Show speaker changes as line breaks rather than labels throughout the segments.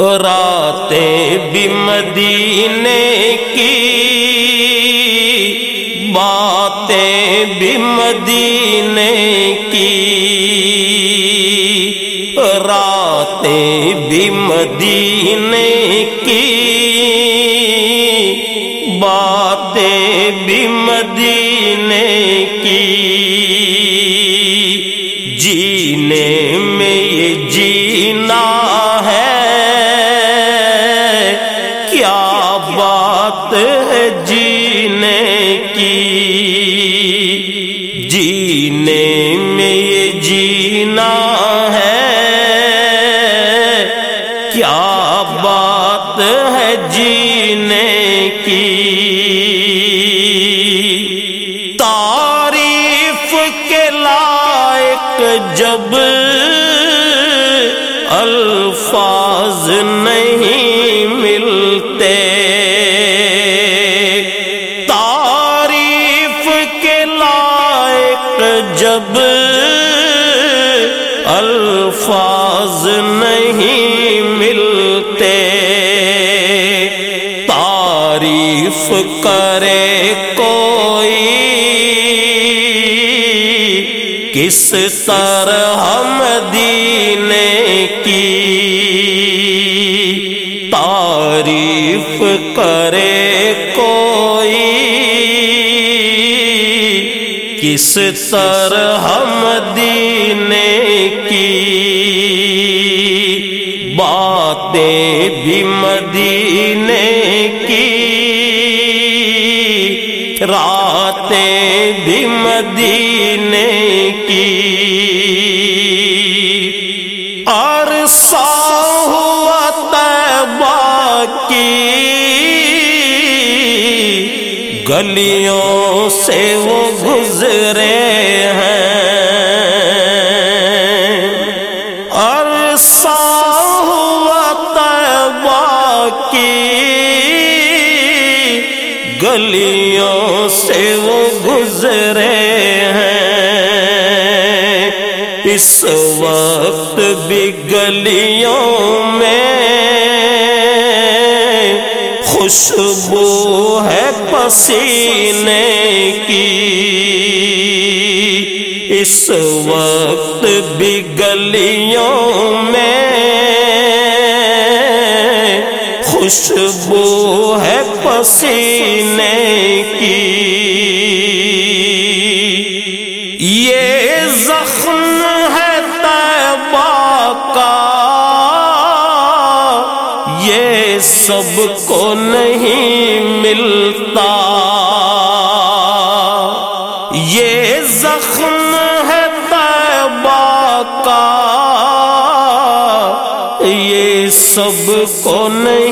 راتیں بھی مدینے کی، باتیں بھی مدینے کی۔ راتیں بھی مدینے کی، باتیں بھی مدینے کی۔ جینے میں یہ جینا کی جینے میں یہ جینا ہے۔ کیا بات ہے جینے کی؟ تعریف کے لائق جب نہیں ملتے۔ تعریف کرے کوئی۔ کس طرح مدینے کی تعریف کرے کوئی۔ کس طرح مدینے کی بھی مدینے کی۔ راتیں بھی مدینے کی۔ عرصہ ہوا تیبہ کی۔ گلیوں سے وہ گزرے ہیں۔ گلیوں سے وہ گزرے ہیں۔ اس وقت بھی گلیوں میں خوشبو ہے پسینے کی۔ اس وقت بھی گلیوں میں خوشبو ہے پسینے کی۔ یہ زخم ہے طیبہ کا۔ یہ سب کو نہیں ملتا۔ یہ زخم ہے طیبہ کا۔ یہ سب کو نہیں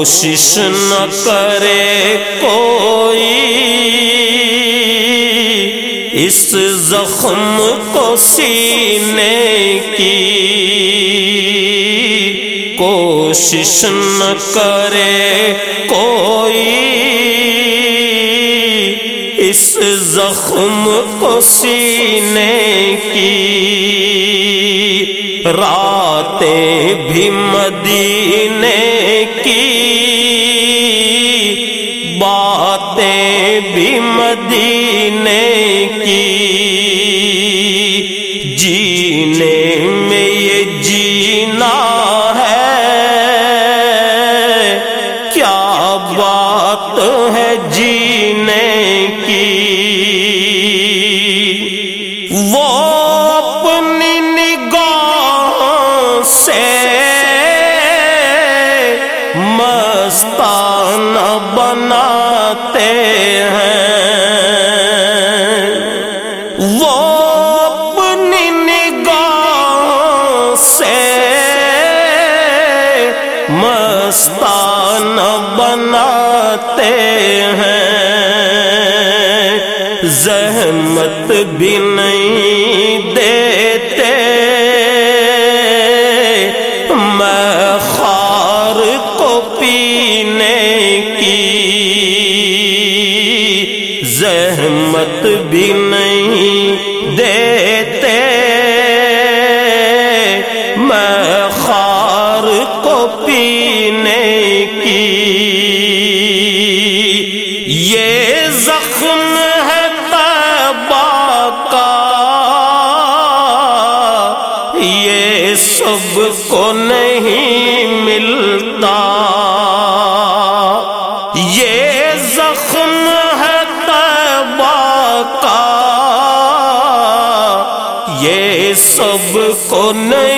کوشش نہ کرے کوئی۔ اس زخم کو سینے کی کوشش نہ کرے کوئی۔ اس زخم کو سینے کی راتیں بھی مدینے بھی مدینے کی جینے میں یہ جینا ہے۔ کیا بات ہے جینے کی؟ وہ اپنی نگاہ سے مستانہ بناتے مستانہ بناتے ہیں۔ زحمت بھی نہیں دیتے۔ میں خار کو پینے کی زحمت بھی نہیں دیتے۔ یہ زخم ہے تبا کا۔ یہ سب کو نہیں ملتا۔ یہ زخم ہے تبا کا۔ یہ سب کو نہیں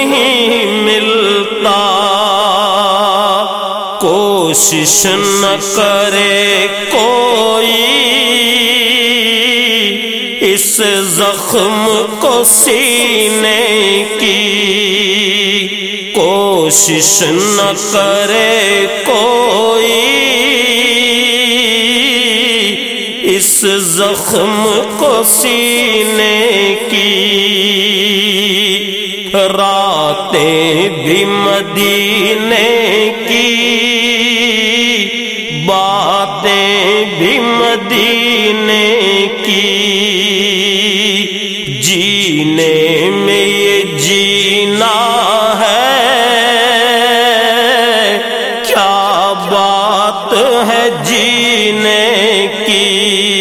کوشش نہ کرے کوئی۔ اس زخم کو سینے کی کوشش نہ کرے کوئی۔ اس زخم کو سینے کی راتیں بھی مدینے کی۔ بھی مدینے کی جینے میں یہ جینا ہے۔ کیا بات ہے جینے کی؟